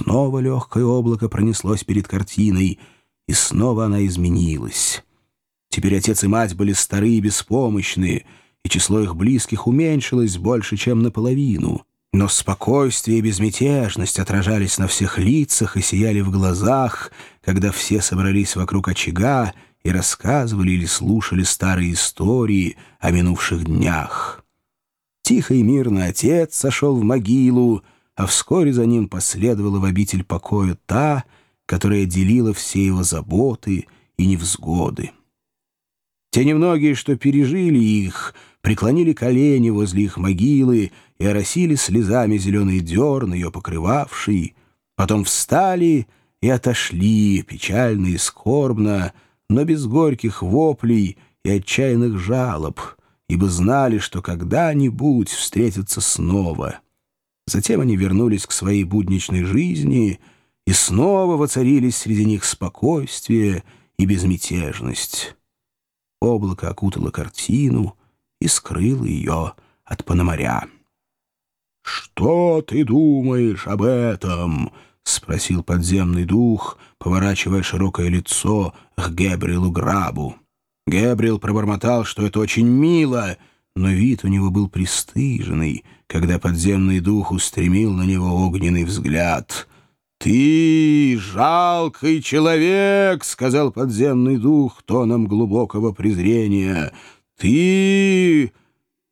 Снова легкое облако пронеслось перед картиной, и снова она изменилась. Теперь отец и мать были старые и беспомощные, и число их близких уменьшилось больше, чем наполовину. Но спокойствие и безмятежность отражались на всех лицах и сияли в глазах, когда все собрались вокруг очага и рассказывали или слушали старые истории о минувших днях. Тихо и мирно отец сошел в могилу, а вскоре за ним последовала в обитель покоя та, которая делила все его заботы и невзгоды. Те немногие, что пережили их, преклонили колени возле их могилы и оросили слезами зеленый дерн, ее покрывавший, потом встали и отошли, печально и скорбно, но без горьких воплей и отчаянных жалоб, ибо знали, что когда-нибудь встретятся снова. Затем они вернулись к своей будничной жизни, и снова воцарились среди них спокойствие и безмятежность. Облако окутало картину и скрыло ее от Пономаря. «Что ты думаешь об этом?» — спросил подземный дух, поворачивая широкое лицо к Гебрилу Грабу. Гебрил пробормотал, что это очень мило, но вид у него был пристыженный, когда подземный дух устремил на него огненный взгляд. «Ты жалкий человек!» — сказал подземный дух тоном глубокого презрения. «Ты...»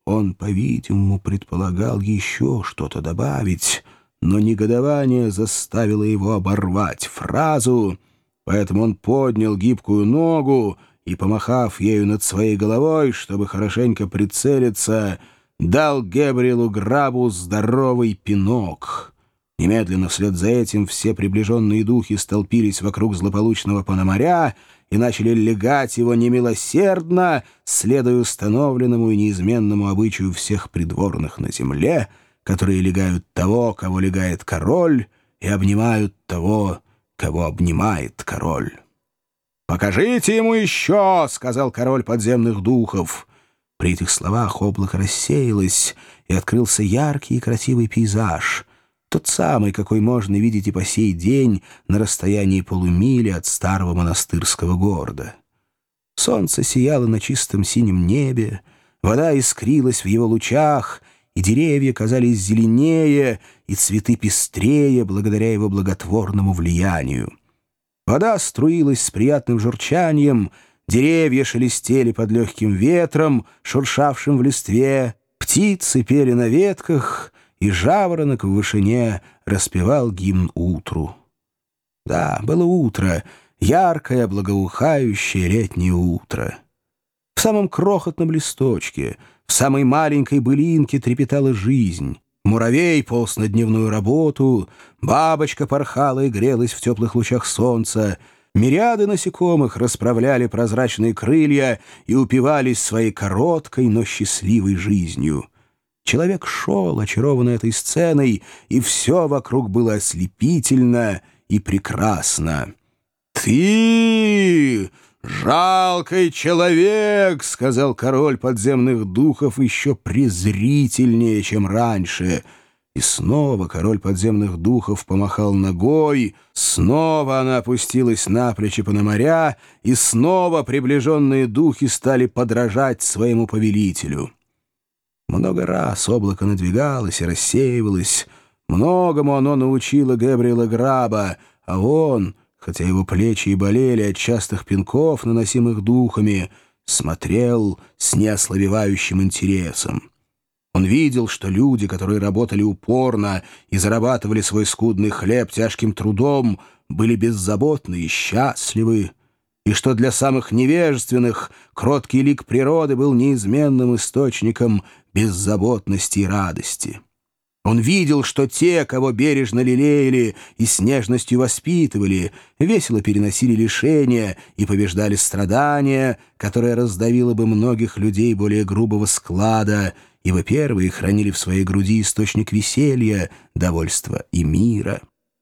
Он, по-видимому, предполагал еще что-то добавить, но негодование заставило его оборвать фразу, поэтому он поднял гибкую ногу и, помахав ею над своей головой, чтобы хорошенько прицелиться, дал Гебриэлу Грабу здоровый пинок. Немедленно вслед за этим все приближенные духи столпились вокруг злополучного Пономаря и начали легать его немилосердно, следуя установленному и неизменному обычаю всех придворных на земле — которые легают того, кого легает король, и обнимают того, кого обнимает король. «Покажите ему еще!» — сказал король подземных духов. При этих словах облако рассеялось, и открылся яркий и красивый пейзаж, тот самый, какой можно видеть и по сей день на расстоянии полумили от старого монастырского города. Солнце сияло на чистом синем небе, вода искрилась в его лучах — и деревья казались зеленее, и цветы пестрее благодаря его благотворному влиянию. Вода струилась с приятным журчанием, деревья шелестели под легким ветром, шуршавшим в листве, птицы пели на ветках, и жаворонок в вышине распевал гимн утру. Да, было утро, яркое, благоухающее летнее утро. В самом крохотном листочке — в самой маленькой былинке трепетала жизнь. Муравей полз на дневную работу, бабочка порхала и грелась в теплых лучах солнца, мириады насекомых расправляли прозрачные крылья и упивались своей короткой, но счастливой жизнью. Человек шел, очарованный этой сценой, и все вокруг было ослепительно и прекрасно. «Ты!» «Жалкий человек!» — сказал король подземных духов еще презрительнее, чем раньше. И снова король подземных духов помахал ногой, снова она опустилась на плечи Пономаря, и снова приближенные духи стали подражать своему повелителю. Много раз облако надвигалось и рассеивалось, многому оно научило Габриэла Граба, а он хотя его плечи и болели от частых пинков, наносимых духами, смотрел с неослабевающим интересом. Он видел, что люди, которые работали упорно и зарабатывали свой скудный хлеб тяжким трудом, были беззаботны и счастливы, и что для самых невежественных кроткий лик природы был неизменным источником беззаботности и радости. Он видел, что те, кого бережно лелеяли и с нежностью воспитывали, весело переносили лишения и побеждали страдания, которое раздавило бы многих людей более грубого склада, ибо первые хранили в своей груди источник веселья, довольства и мира.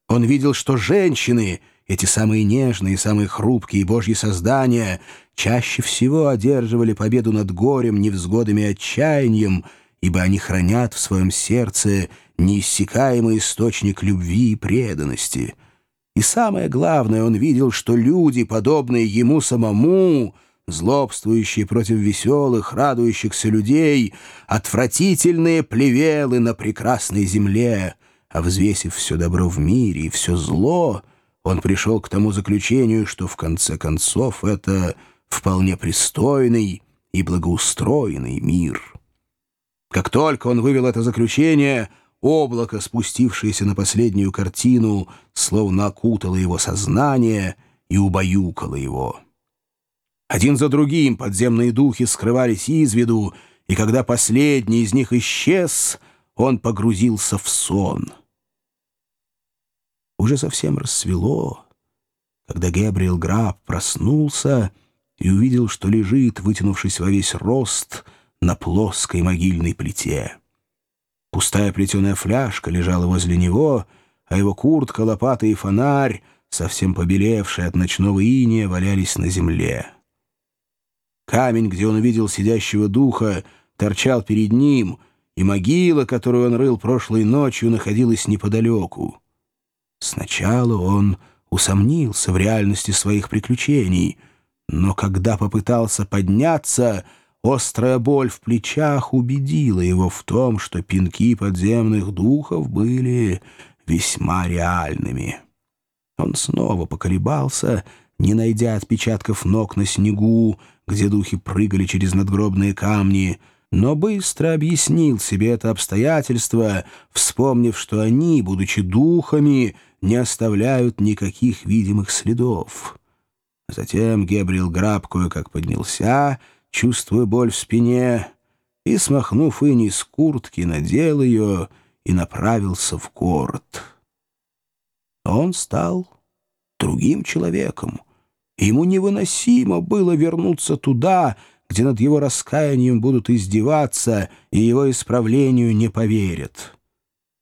Он видел, что женщины, эти самые нежные, самые хрупкие божьи создания, чаще всего одерживали победу над горем, невзгодами и отчаянием — ибо они хранят в своем сердце неиссякаемый источник любви и преданности. И самое главное, он видел, что люди, подобные ему самому, злобствующие против веселых, радующихся людей, отвратительные плевелы на прекрасной земле, а взвесив все добро в мире и все зло, он пришел к тому заключению, что в конце концов это вполне пристойный и благоустроенный мир. Как только он вывел это заключение, облако, спустившееся на последнюю картину, словно окутало его сознание и убаюкало его. Один за другим подземные духи скрывались из виду, и когда последний из них исчез, он погрузился в сон. Уже совсем рассвело, когда Габриэл Граб проснулся и увидел, что лежит, вытянувшись во весь рост, на плоской могильной плите. Пустая плетеная фляжка лежала возле него, а его куртка, лопата и фонарь, совсем побелевшие от ночного иния, валялись на земле. Камень, где он увидел сидящего духа, торчал перед ним, и могила, которую он рыл прошлой ночью, находилась неподалеку. Сначала он усомнился в реальности своих приключений, но когда попытался подняться, острая боль в плечах убедила его в том, что пинки подземных духов были весьма реальными. Он снова поколебался, не найдя отпечатков ног на снегу, где духи прыгали через надгробные камни, но быстро объяснил себе это обстоятельство, вспомнив, что они, будучи духами, не оставляют никаких видимых следов. Затем Гебриэл Граб кое-как поднялся, чувствуя боль в спине, и, смахнув ини с куртки, надел ее и направился в город. Он стал другим человеком. Ему невыносимо было вернуться туда, где над его раскаянием будут издеваться и его исправлению не поверят.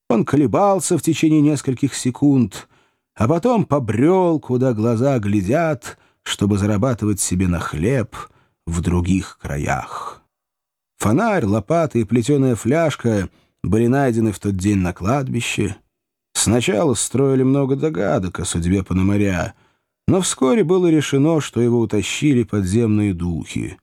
Он колебался в течение нескольких секунд, а потом побрел, куда глаза глядят, чтобы зарабатывать себе на хлеб в других краях. Фонарь, лопата и плетеная фляжка были найдены в тот день на кладбище. Сначала строили много догадок о судьбе Пономаря — но вскоре было решено, что его утащили подземные духи.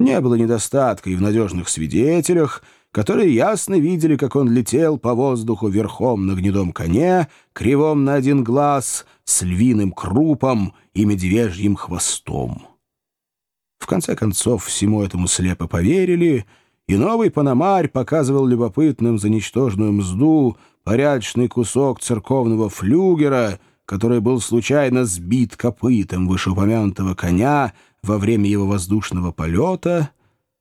Не было недостатка и в надежных свидетелях, которые ясно видели, как он летел по воздуху верхом на гнедом коне, кривом на один глаз, с львиным крупом и медвежьим хвостом. Конце концов, всему этому слепо поверили, и новый панамарь показывал любопытным за ничтожную мзду порядочный кусок церковного флюгера — который был случайно сбит копытом вышеупомянутого коня во время его воздушного полета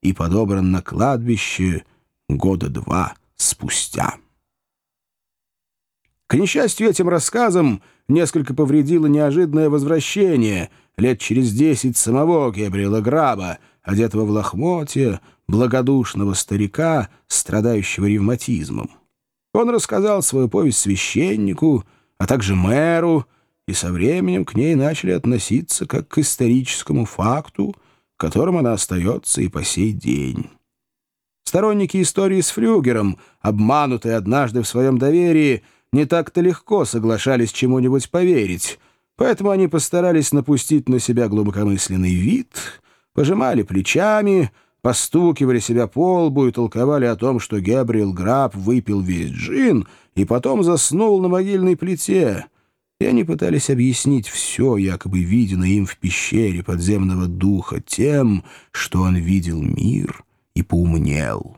и подобран на кладбище года два спустя. К несчастью, этим рассказом несколько повредило неожиданное возвращение лет через десять самого Гебриэла Граба, одетого в лохмотье, благодушного старика, страдающего ревматизмом. Он рассказал свою повесть священнику — а также мэру, и со временем к ней начали относиться как к историческому факту, которым она остается и по сей день. Сторонники истории с Фрюгером, обманутые однажды в своем доверии, не так-то легко соглашались чему-нибудь поверить, поэтому они постарались напустить на себя глубокомысленный вид, пожимали плечами, постукивали себя по лбу и толковали о том, что Габриэл Граб выпил весь джин и потом заснул на могильной плите. И они пытались объяснить все, якобы виденное им в пещере подземного духа, тем, что он видел мир и поумнел.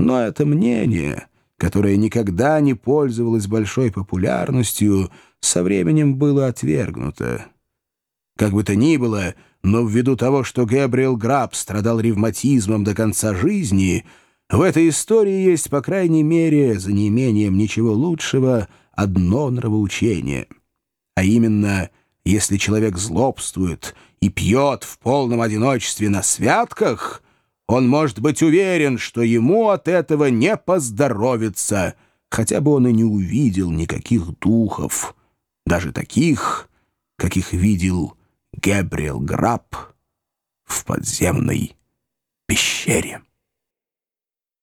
Но это мнение, которое никогда не пользовалось большой популярностью, со временем было отвергнуто. Как бы то ни было, но ввиду того, что Гэбриэл Граб страдал ревматизмом до конца жизни, в этой истории есть, по крайней мере, за неимением ничего лучшего, одно нравоучение. А именно, если человек злобствует и пьет в полном одиночестве на святках, он может быть уверен, что ему от этого не поздоровится, хотя бы он и не увидел никаких духов, даже таких, каких видел Гэбриэл Граб в подземной пещере.